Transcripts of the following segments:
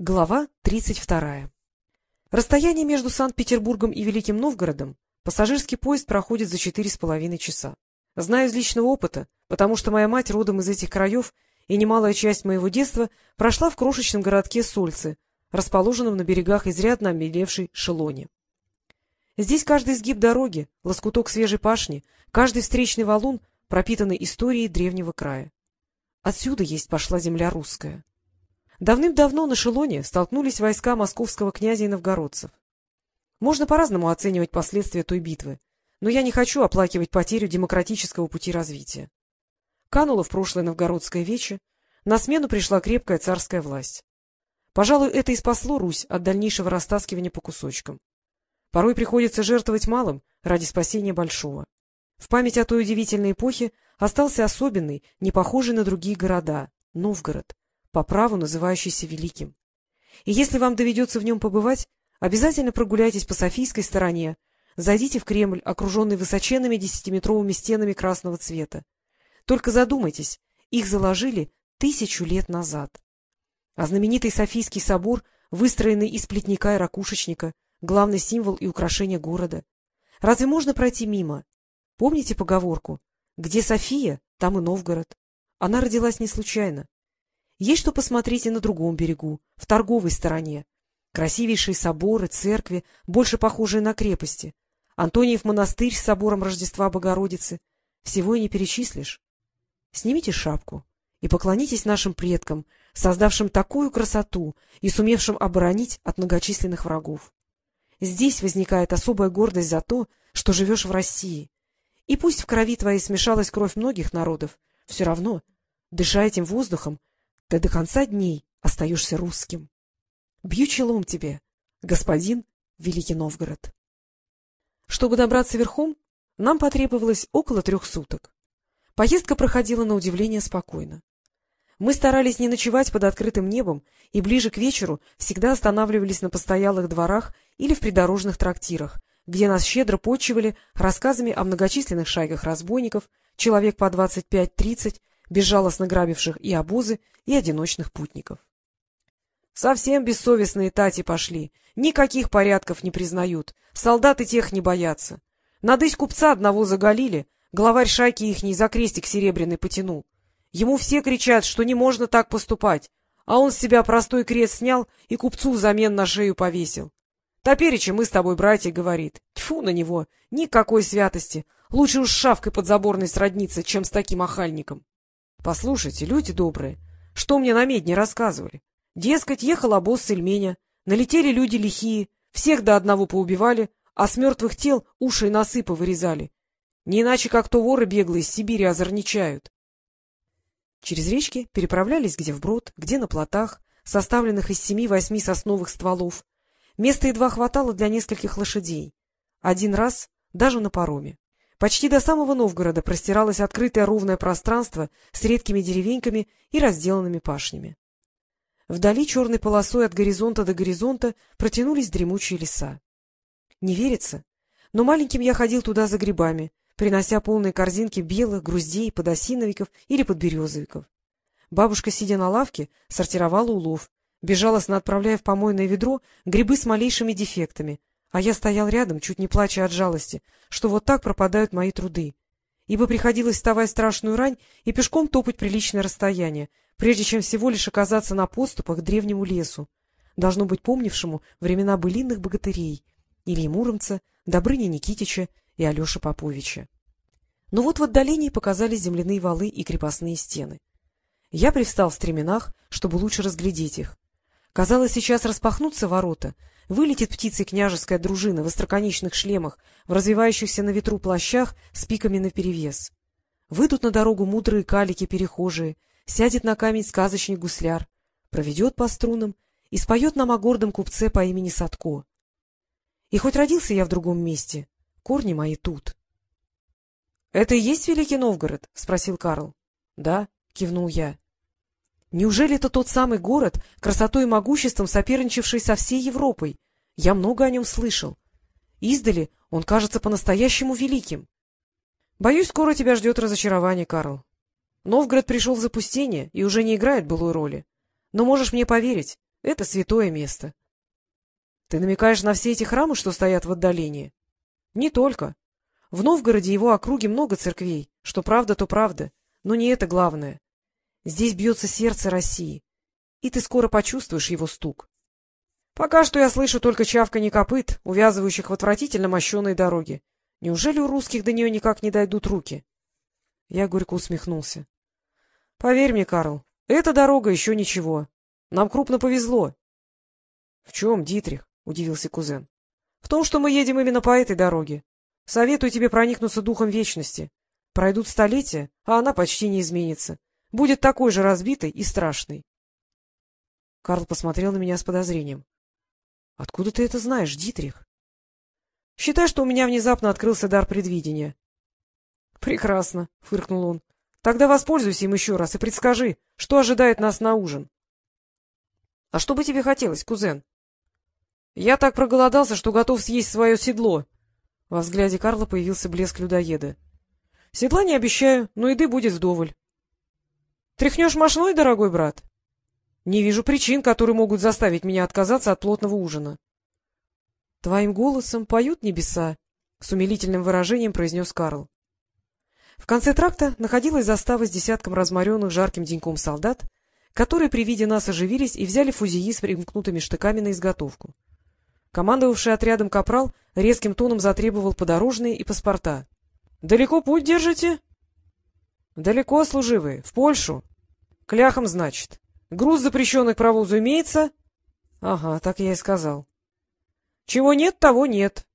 Глава 32. Расстояние между Санкт-Петербургом и Великим Новгородом пассажирский поезд проходит за четыре с половиной часа. Знаю из личного опыта, потому что моя мать родом из этих краев, и немалая часть моего детства прошла в крошечном городке Сольцы, расположенном на берегах изрядно обмелевшей Шелони. Здесь каждый изгиб дороги, лоскуток свежей пашни, каждый встречный валун пропитаны историей древнего края. Отсюда есть пошла земля русская. Давным-давно на Шелоне столкнулись войска московского князя и новгородцев. Можно по-разному оценивать последствия той битвы, но я не хочу оплакивать потерю демократического пути развития. Канула в прошлое новгородское вече, на смену пришла крепкая царская власть. Пожалуй, это и спасло Русь от дальнейшего растаскивания по кусочкам. Порой приходится жертвовать малым ради спасения большого. В память о той удивительной эпохе остался особенный, не похожий на другие города — Новгород, по праву называющийся Великим. И если вам доведется в нем побывать, обязательно прогуляйтесь по Софийской стороне, зайдите в Кремль, окруженный высоченными десятиметровыми стенами красного цвета. Только задумайтесь, их заложили тысячу лет назад. А знаменитый Софийский собор, выстроенный из плетника и ракушечника, главный символ и украшение города. Разве можно пройти мимо? Помните поговорку «Где София, там и Новгород». Она родилась не случайно. Есть что посмотреть и на другом берегу, в торговой стороне. Красивейшие соборы, церкви, больше похожие на крепости. Антониев монастырь с собором Рождества Богородицы. Всего и не перечислишь. Снимите шапку и поклонитесь нашим предкам, создавшим такую красоту и сумевшим оборонить от многочисленных врагов. Здесь возникает особая гордость за то, что живешь в России. И пусть в крови твоей смешалась кровь многих народов, все равно, дыша этим воздухом, ты до конца дней остаешься русским. Бью челом тебе, господин Великий Новгород. Чтобы добраться верхом, нам потребовалось около трех суток. Поездка проходила на удивление спокойно. Мы старались не ночевать под открытым небом и ближе к вечеру всегда останавливались на постоялых дворах или в придорожных трактирах, где нас щедро почивали рассказами о многочисленных шайках разбойников, человек по двадцать-пять-тридцать, безжалостно грабивших и обозы, и одиночных путников. Совсем бессовестные тати пошли, никаких порядков не признают, солдаты тех не боятся. Надысь купца одного заголили, главарь шайки ихний за крестик серебряный потянул. Ему все кричат, что не можно так поступать, а он с себя простой крест снял и купцу взамен на шею повесил. Топереча мы с тобой, братья, говорит. Тьфу на него, никакой святости. Лучше уж шавкой подзаборной сродниться, чем с таким охальником. — Послушайте, люди добрые, что мне на медне рассказывали? Дескать, ехал обоз с Ильменя, налетели люди лихие, всех до одного поубивали, а с мертвых тел уши и носы повырезали. Не иначе, как то воры беглые из Сибири озорничают. Через речки переправлялись где вброд, где на плотах, составленных из семи-восьми сосновых стволов. Места едва хватало для нескольких лошадей. Один раз даже на пароме. Почти до самого Новгорода простиралось открытое ровное пространство с редкими деревеньками и разделанными пашнями. Вдали черной полосой от горизонта до горизонта протянулись дремучие леса. Не верится, но маленьким я ходил туда за грибами, принося полные корзинки белых, груздей, подосиновиков или подберезовиков. Бабушка, сидя на лавке, сортировала улов, безжалостно отправляя в помойное ведро грибы с малейшими дефектами, а я стоял рядом, чуть не плача от жалости, что вот так пропадают мои труды. Ибо приходилось вставать страшную рань и пешком топать приличное расстояние, прежде чем всего лишь оказаться на подступах к древнему лесу, должно быть помнившему времена былинных богатырей, Ильи Муромца, Добрыни Никитича и Алеши Поповича. Но вот в отдалении показались земляные валы и крепостные стены. Я привстал в стременах, чтобы лучше разглядеть их. Казалось, сейчас распахнутся ворота, Вылетит птицей княжеская дружина в остроконечных шлемах, в развивающихся на ветру плащах с пиками наперевес. Выйдут на дорогу мудрые калики-перехожие, сядет на камень сказочник-гусляр, проведет по струнам и споет нам о гордом купце по имени Садко. И хоть родился я в другом месте, корни мои тут. — Это и есть Великий Новгород? — спросил Карл. — Да, — кивнул я. Неужели это тот самый город, красотой и могуществом соперничавший со всей Европой? Я много о нем слышал. Издали он кажется по-настоящему великим. Боюсь, скоро тебя ждет разочарование, Карл. Новгород пришел в запустение и уже не играет былой роли. Но можешь мне поверить, Это святое место. — Ты намекаешь на все эти храмы, что стоят в отдалении? — Не только. В Новгороде его округе много церквей, что правда, то правда, но не это главное. Здесь бьется сердце России, и ты скоро почувствуешь его стук. Пока что я слышу только чавканье копыт, увязывающих в отвратительно мощеной дороге. Неужели у русских до нее никак не дойдут руки? Я горько усмехнулся. — Поверь мне, Карл, эта дорога еще ничего. Нам крупно повезло. — В чем, Дитрих? — удивился кузен. — В том, что мы едем именно по этой дороге. Советую тебе проникнуться духом вечности. Пройдут столетия, а она почти не изменится. Будет такой же разбитой и страшной. Карл посмотрел на меня с подозрением. — Откуда ты это знаешь, Дитрих? — Считай, что у меня внезапно открылся дар предвидения. — Прекрасно, — фыркнул он. — Тогда воспользуйся им еще раз и предскажи, что ожидает нас на ужин. — А что бы тебе хотелось, кузен? — Я так проголодался, что готов съесть свое седло, во взгляде Карла появился блеск людоеда. — Седла не обещаю, но еды будет вдоволь. — Тряхнешь мошной, дорогой брат? — Не вижу причин, которые могут заставить меня отказаться от плотного ужина. — Твоим голосом поют небеса, — с умилительным выражением произнес Карл. В конце тракта находилась застава с десятком разморенных жарким деньком солдат, которые при виде нас оживились и взяли фузии с примкнутыми штыками на изготовку. Командовавший отрядом капрал резким тоном затребовал подорожные и паспорта. — Далеко путь держите? — Далеко, служивые, в Польшу. — Кляхом, значит. Груз запрещенный к провозу имеется? — Ага, так я и сказал. — Чего нет, того нет.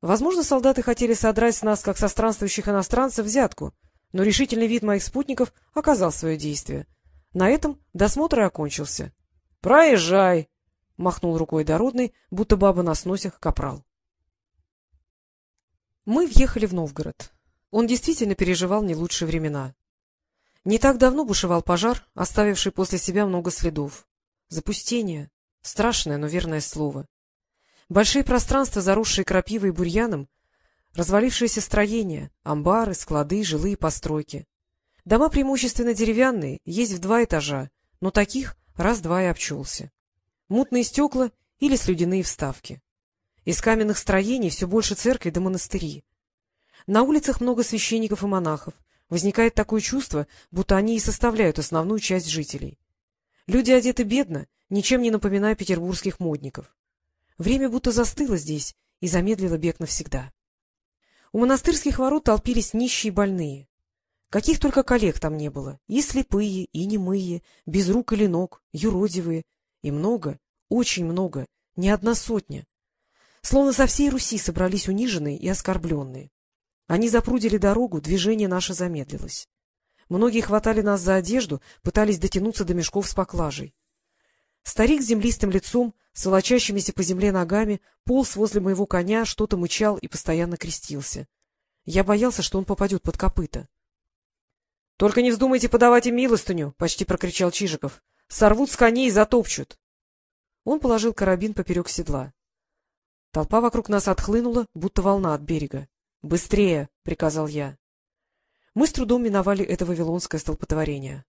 Возможно, солдаты хотели содрать с нас, как со странствующих иностранцев, взятку, но решительный вид моих спутников оказал свое действие. На этом досмотр и окончился. — Проезжай! — махнул рукой дородный, будто баба на сносях капрал. Мы въехали в Новгород. Он действительно переживал не лучшие времена. Не так давно бушевал пожар, оставивший после себя много следов. Запустение — страшное, но верное слово. Большие пространства, заросшие крапивой и бурьяном, развалившиеся строения, амбары, склады, жилые постройки. Дома преимущественно деревянные, есть в два этажа, но таких раз-два и обчелся мутные стекла или слюдяные вставки. Из каменных строений все больше церкви до монастыри. На улицах много священников и монахов. Возникает такое чувство, будто они и составляют основную часть жителей. Люди одеты бедно, ничем не напоминая петербургских модников. Время будто застыло здесь и замедлило бег навсегда. У монастырских ворот толпились нищие и больные. Каких только коллег там не было, и слепые, и немые, без рук или ног, юродивые, и много, очень много, не одна сотня. Словно со всей Руси собрались униженные и оскорбленные. Они запрудили дорогу, движение наше замедлилось. Многие хватали нас за одежду, пытались дотянуться до мешков с поклажей. Старик с землистым лицом, с волочащимися по земле ногами, полз возле моего коня, что-то мычал и постоянно крестился. Я боялся, что он попадет под копыта. — Только не вздумайте подавать им милостыню! — почти прокричал Чижиков. Сорвут с коней и затопчут. Он положил карабин поперек седла. Толпа вокруг нас отхлынула, будто волна от берега. «Быстрее!» — приказал я. Мы с трудом миновали это вавилонское столпотворение.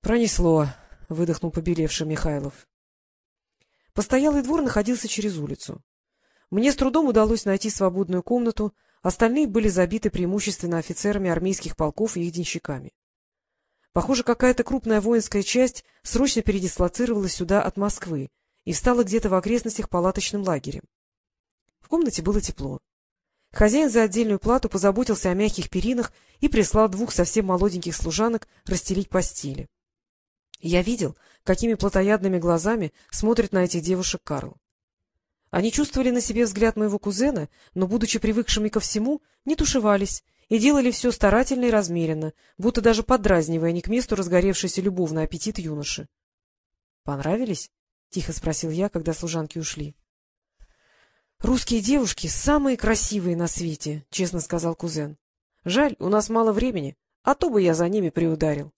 «Пронесло!» — выдохнул побелевший Михайлов. Постоялый двор находился через улицу. Мне с трудом удалось найти свободную комнату, остальные были забиты преимущественно офицерами армейских полков и их денщиками. Похоже, какая-то крупная воинская часть срочно передислоцировалась сюда от Москвы и встала где-то в окрестностях палаточным лагерем. В комнате было тепло. Хозяин за отдельную плату позаботился о мягких перинах и прислал двух совсем молоденьких служанок расстелить постели. Я видел, какими плотоядными глазами смотрит на этих девушек Карл. Они чувствовали на себе взгляд моего кузена, но, будучи привыкшими ко всему, не тушевались и делали все старательно и размеренно, будто даже подразнивая не к месту разгоревшийся любовный аппетит юноши. — Понравились? — тихо спросил я, когда служанки ушли. — Русские девушки самые красивые на свете, — честно сказал кузен. — Жаль, у нас мало времени, а то бы я за ними приударил.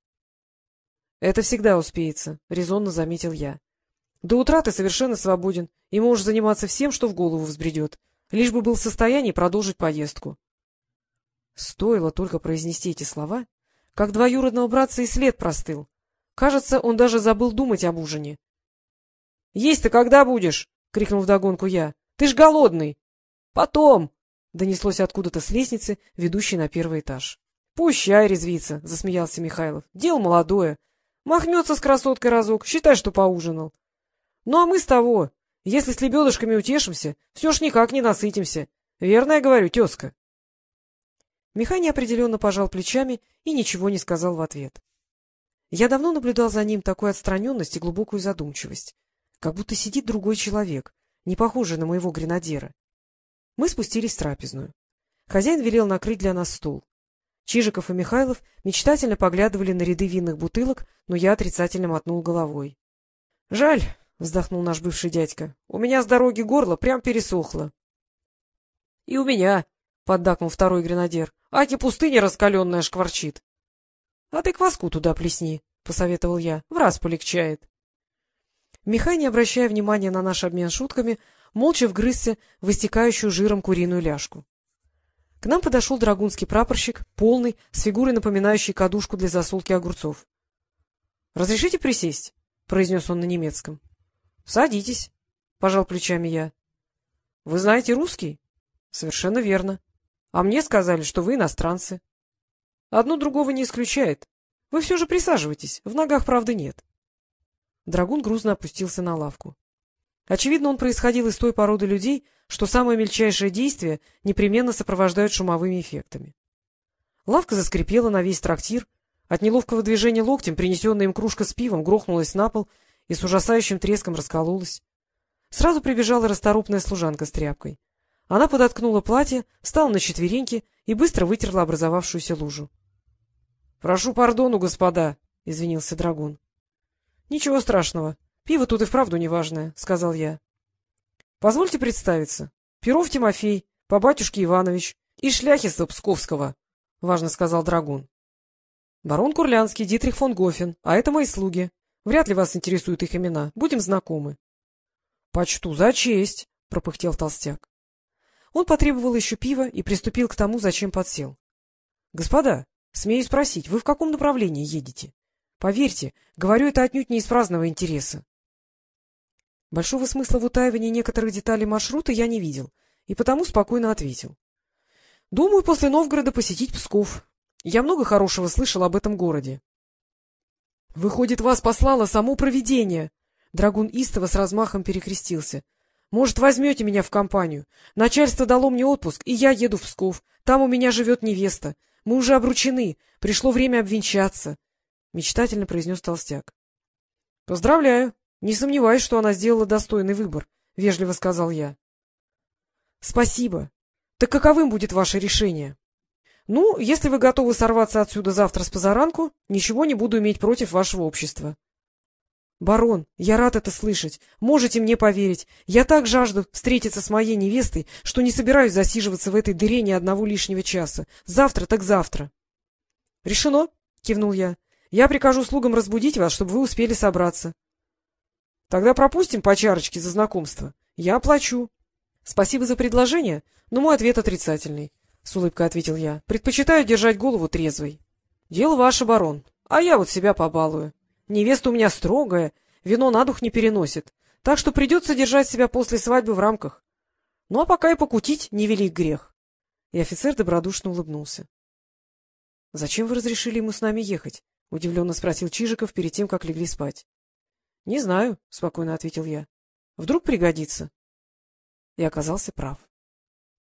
— Это всегда успеется, — резонно заметил я. — До утра ты совершенно свободен и можешь заниматься всем, что в голову взбредет, лишь бы был в состоянии продолжить поездку. Стоило только произнести эти слова, как двоюродного братца и след простыл. Кажется, он даже забыл думать об ужине. — Есть-то когда будешь? — крикнул вдогонку я. — Ты ж голодный. — Потом! — донеслось откуда-то с лестницы, ведущей на первый этаж. — Пущай резвится, — засмеялся Михайлов. — Дело молодое. Махнется с красоткой разок, считай, что поужинал. Ну, а мы с того. Если с лебедушками утешимся, все ж никак не насытимся. Верно я говорю, тезка? Михай неопределенно пожал плечами и ничего не сказал в ответ. Я давно наблюдал за ним такую отстраненность и глубокую задумчивость, как будто сидит другой человек, не похожий на моего гренадера. Мы спустились в трапезную. Хозяин велел накрыть для нас стол. Чижиков и Михайлов мечтательно поглядывали на ряды винных бутылок, но я отрицательно мотнул головой. — Жаль, — вздохнул наш бывший дядька, — у меня с дороги горло прям пересохло. — И у меня, — поддакнул второй гренадер, — аки пустыня раскаленная шкварчит. — А ты кваску туда плесни, — посоветовал я, — в раз полегчает. Михай, не обращая внимания на наш обмен шутками, молча вгрызся в истекающую жиром куриную ляжку. К нам подошел драгунский прапорщик, полный, с фигурой, напоминающей кадушку для засолки огурцов. — Разрешите присесть? — произнес он на немецком. — Садитесь, — пожал плечами я. — Вы знаете русский? — Совершенно верно. А мне сказали, что вы иностранцы. Одно другого не исключает. Вы все же присаживайтесь, в ногах правды нет. Драгун грузно опустился на лавку. Очевидно, он происходил из той породы людей, что самое мельчайшее действие непременно сопровождают шумовыми эффектами. Лавка заскрипела на весь трактир, от неловкого движения локтем принесенная им кружка с пивом грохнулась на пол и с ужасающим треском раскололась. Сразу прибежала расторопная служанка с тряпкой. Она подоткнула платье, встала на четвереньки и быстро вытерла образовавшуюся лужу. — Прошу пардону, господа, — извинился Драгун. — Ничего страшного. Пиво тут и вправду неважное, — сказал я. — Позвольте представиться. Перов Тимофей, по батюшке Иванович и шляхиста Псковского, — важно сказал Драгун. — Барон Курлянский, Дитрих фон Гофен, а это мои слуги. Вряд ли вас интересуют их имена. Будем знакомы. — Почту за честь, — пропыхтел толстяк. Он потребовал еще пива и приступил к тому, зачем подсел. — Господа, Смею спросить, вы в каком направлении едете? Поверьте, говорю это отнюдь не из праздного интереса. Большого смысла в утаивании некоторых деталей маршрута я не видел, и потому спокойно ответил. — Думаю, после Новгорода посетить Псков. Я много хорошего слышал об этом городе. — Выходит, вас послало само провидение! Драгун истово с размахом перекрестился. — Может, возьмете меня в компанию? Начальство дало мне отпуск, и я еду в Псков. Там у меня живет невеста. Мы уже обручены. Пришло время обвенчаться, — мечтательно произнес толстяк. — Поздравляю. Не сомневаюсь, что она сделала достойный выбор, — вежливо сказал я. — Спасибо. Так каковым будет ваше решение? — Ну, если вы готовы сорваться отсюда завтра с позаранку, ничего не буду иметь против вашего общества. — Барон, я рад это слышать. Можете мне поверить. Я так жажду встретиться с моей невестой, что не собираюсь засиживаться в этой дыре ни одного лишнего часа. Завтра так завтра. — Решено, — кивнул я. — Я прикажу слугам разбудить вас, чтобы вы успели собраться. — Тогда пропустим по чарочке за знакомство. Я оплачу. — Спасибо за предложение, но мой ответ отрицательный, — с улыбкой ответил я. — Предпочитаю держать голову трезвой. — Дело ваше, барон, а я вот себя побалую. Невеста у меня строгая, вино на дух не переносит, так что придется держать себя после свадьбы в рамках. Ну, а пока и покутить невелик грех. И офицер добродушно улыбнулся. — Зачем вы разрешили ему с нами ехать? — удивленно спросил Чижиков перед тем, как легли спать. — Не знаю, — спокойно ответил я. — Вдруг пригодится. И оказался прав.